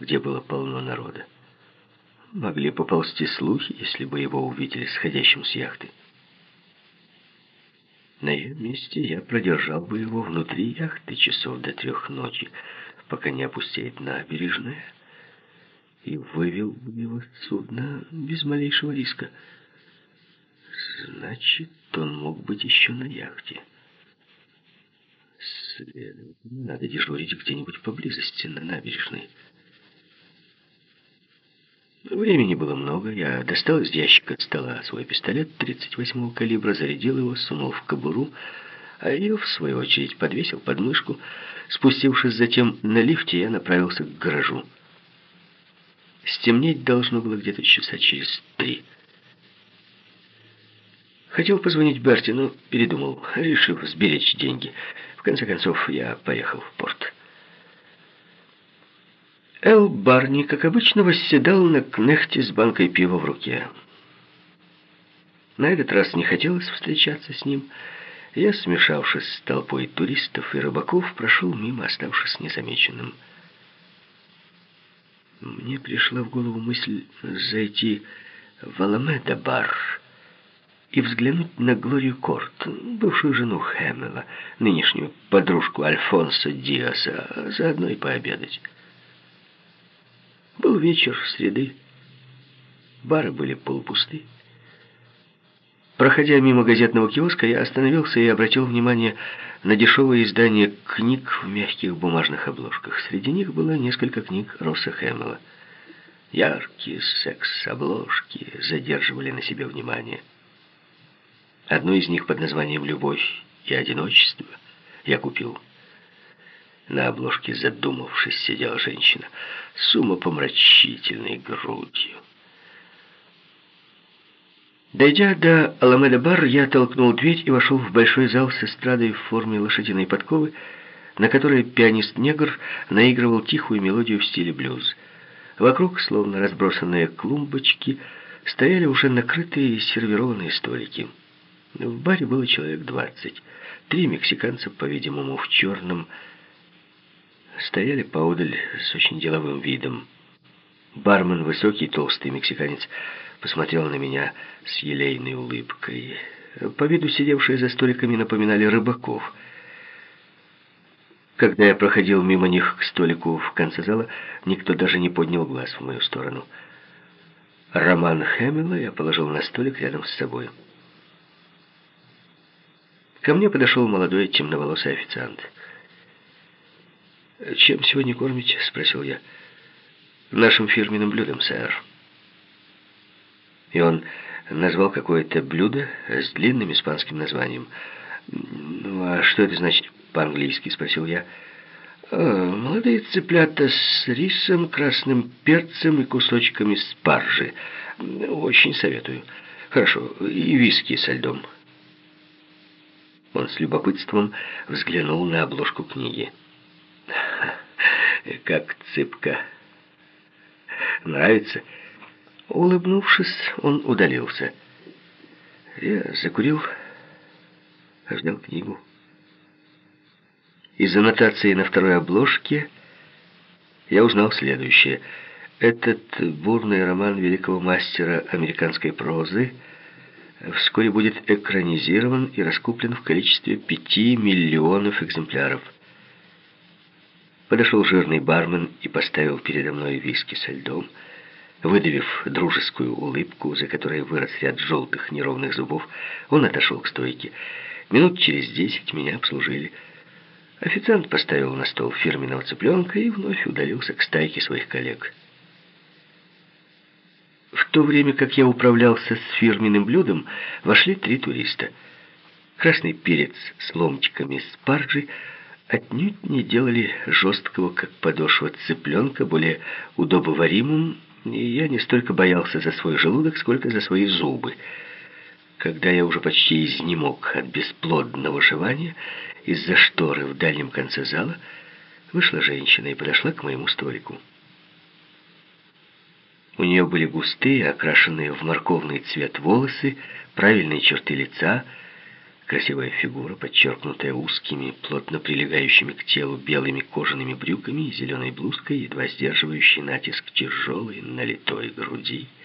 где было полно народа. Могли поползти слухи, если бы его увидели сходящим с яхты. На ее месте я продержал бы его внутри яхты часов до трех ночи, пока не опустеет набережная, и вывел бы его с судна без малейшего риска. Значит, он мог быть еще на яхте. Следовательно, надо дежурить где-нибудь поблизости, на набережной. Времени было много. Я достал из ящика стола свой пистолет 38-го калибра, зарядил его, сунул в кобуру, а ее, в свою очередь, подвесил под мышку. Спустившись затем на лифте, я направился к гаражу. Стемнеть должно было где-то часа через три. Хотел позвонить Берти, но передумал, решив сберечь деньги. В конце концов, я поехал в порт. Эл Барни, как обычно, восседал на кнехте с банкой пива в руке. На этот раз не хотелось встречаться с ним. Я, смешавшись с толпой туристов и рыбаков, прошел мимо, оставшись незамеченным. Мне пришла в голову мысль зайти в Аламеда-бар и взглянуть на Глорию Корт, бывшую жену Хэмела, нынешнюю подружку Альфонса Диаса, а заодно и пообедать. Был вечер среды. Бары были полупусты. Проходя мимо газетного киоска, я остановился и обратил внимание на дешевое издание книг в мягких бумажных обложках. Среди них было несколько книг Росса Хэммела. Яркие секс-обложки задерживали на себе внимание. Одну из них под названием «Любовь и одиночество» я купил. На обложке, задумавшись, сидела женщина с умопомрачительной грудью. Дойдя до Аламеда-бар, я толкнул дверь и вошел в большой зал с эстрадой в форме лошадиной подковы, на которой пианист-негр наигрывал тихую мелодию в стиле блюз. Вокруг, словно разбросанные клумбочки, стояли уже накрытые и сервированные столики. В баре было человек двадцать. Три мексиканца, по-видимому, в черном, стояли поодаль с очень деловым видом. Бармен, высокий, толстый мексиканец, посмотрел на меня с елейной улыбкой. По виду сидевшие за столиками напоминали рыбаков. Когда я проходил мимо них к столику в конце зала, никто даже не поднял глаз в мою сторону. Роман Хэмилла я положил на столик рядом с собой. Ко мне подошел молодой темноволосый официант. «Чем сегодня кормите?» — спросил я. «Нашим фирменным блюдом, сэр». И он назвал какое-то блюдо с длинным испанским названием. «Ну, а что это значит по-английски?» — спросил я. «А, «Молодые цыплята с рисом, красным перцем и кусочками спаржи. Очень советую. Хорошо, и виски со льдом». Он с любопытством взглянул на обложку книги. Как цыпка. Нравится? Улыбнувшись, он удалился. Я закурил, взял книгу. Из аннотации на второй обложке я узнал следующее. Этот бурный роман великого мастера американской прозы вскоре будет экранизирован и раскуплен в количестве пяти миллионов экземпляров. Подошел жирный бармен и поставил передо мной виски со льдом. Выдавив дружескую улыбку, за которой вырос ряд желтых неровных зубов, он отошел к стойке. Минут через десять меня обслужили. Официант поставил на стол фирменного цыпленка и вновь удалился к стайке своих коллег. В то время, как я управлялся с фирменным блюдом, вошли три туриста. Красный перец с ломтиками спаржи — отнюдь не делали жесткого, как подошва цыпленка, более удобоваримым, и я не столько боялся за свой желудок, сколько за свои зубы. Когда я уже почти изнемог от бесплодного жевания, из-за шторы в дальнем конце зала вышла женщина и подошла к моему столику. У нее были густые, окрашенные в морковный цвет волосы, правильные черты лица — Красивая фигура, подчеркнутая узкими, плотно прилегающими к телу белыми кожаными брюками и зеленой блузкой, едва сдерживающей натиск тяжелой налитой груди —